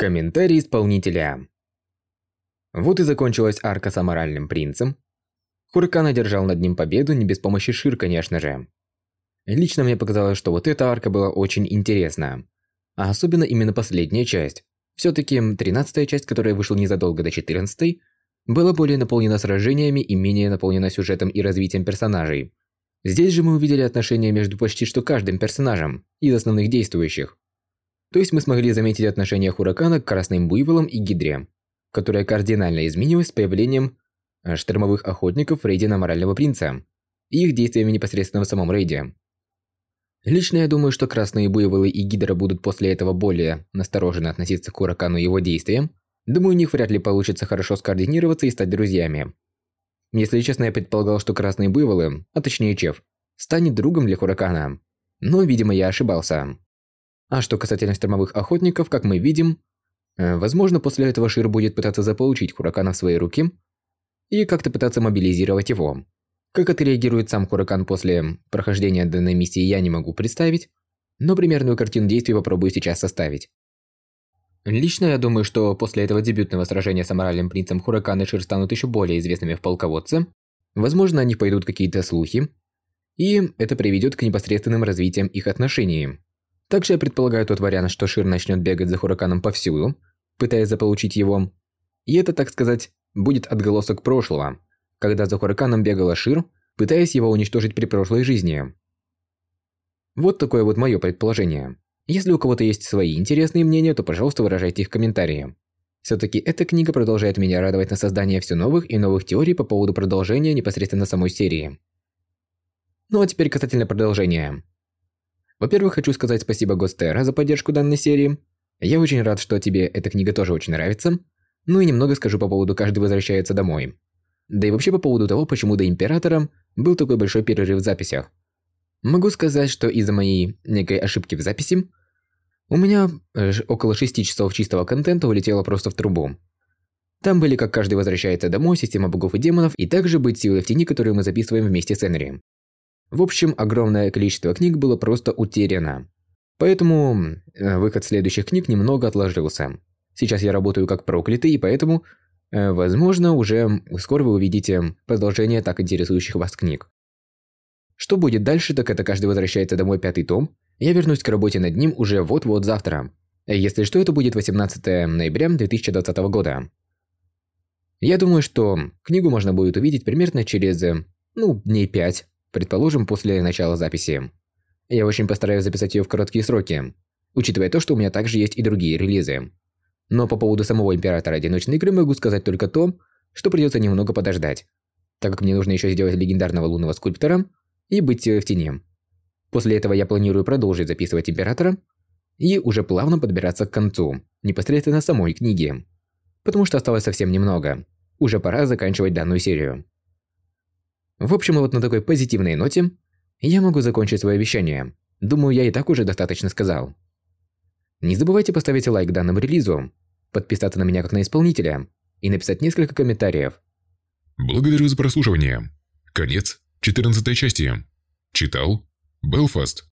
Комментарий исполнителя. Вот и закончилась арка с аморальным принцем. Хуракан одержал над ним победу не без помощи Шир, конечно же. Лично мне показалось, что вот эта арка была очень интересна. А особенно именно последняя часть. Все-таки 13 часть, которая вышла незадолго до 14 была более наполнена сражениями и менее наполнена сюжетом и развитием персонажей. Здесь же мы увидели отношения между почти что каждым персонажем из основных действующих. То есть мы смогли заметить отношение Хуракана к Красным Буйволам и Гидре, которое кардинально изменилось с появлением э, штормовых охотников в рейде на Морального Принца и их действиями непосредственно в самом рейде. Лично я думаю, что Красные Буйволы и Гидра будут после этого более настороженно относиться к Хуракану и его действиям. Думаю, у них вряд ли получится хорошо скоординироваться и стать друзьями. Если честно, я предполагал, что Красные Буйволы, а точнее Чеф, станет другом для Хуракана. Но, видимо, я ошибался. А что касательно штормовых охотников, как мы видим, э, возможно, после этого Шир будет пытаться заполучить Хуракана в свои руки и как-то пытаться мобилизировать его. Как отреагирует сам Хуракан после прохождения данной миссии, я не могу представить, но примерную картину действий попробую сейчас составить. Лично я думаю, что после этого дебютного сражения с аморальным принцем Хуракан и Шир станут еще более известными в полководце. Возможно, о них пойдут какие-то слухи, и это приведет к непосредственным развитиям их отношений. Также я предполагаю тот вариант, что Шир начнет бегать за Хураканом повсюду, пытаясь заполучить его. И это, так сказать, будет отголосок прошлого, когда за Хураканом бегала Шир, пытаясь его уничтожить при прошлой жизни. Вот такое вот мое предположение. Если у кого-то есть свои интересные мнения, то, пожалуйста, выражайте их в комментарии. Все-таки эта книга продолжает меня радовать на создание все новых и новых теорий по поводу продолжения непосредственно самой серии. Ну а теперь касательно продолжения. Во-первых, хочу сказать спасибо Гостера за поддержку данной серии. Я очень рад, что тебе эта книга тоже очень нравится. Ну и немного скажу по поводу «Каждый возвращается домой». Да и вообще по поводу того, почему до Императора был такой большой перерыв в записях. Могу сказать, что из-за моей некой ошибки в записи у меня э, около 6 часов чистого контента улетело просто в трубу. Там были как каждый возвращается домой, система богов и демонов, и также быть силой в тени, которую мы записываем вместе с Энри. В общем, огромное количество книг было просто утеряно. Поэтому э, выход следующих книг немного отложился. Сейчас я работаю как проклятый, и поэтому, э, возможно, уже скоро вы увидите продолжение так интересующих вас книг. Что будет дальше, так это каждый возвращается домой пятый том. Я вернусь к работе над ним уже вот-вот завтра. Если что, это будет 18 ноября 2020 года. Я думаю, что книгу можно будет увидеть примерно через, ну, дней 5 предположим, после начала записи. Я очень постараюсь записать ее в короткие сроки, учитывая то, что у меня также есть и другие релизы. Но по поводу самого Императора Одиночной игры могу сказать только то, что придется немного подождать, так как мне нужно еще сделать легендарного лунного скульптора и быть в тени. После этого я планирую продолжить записывать Императора и уже плавно подбираться к концу, непосредственно самой книги. Потому что осталось совсем немного. Уже пора заканчивать данную серию. В общем, вот на такой позитивной ноте я могу закончить свое вещание. Думаю, я и так уже достаточно сказал. Не забывайте поставить лайк данному релизу, подписаться на меня как на исполнителя и написать несколько комментариев. Благодарю за прослушивание. Конец 14 части. Читал Белфаст.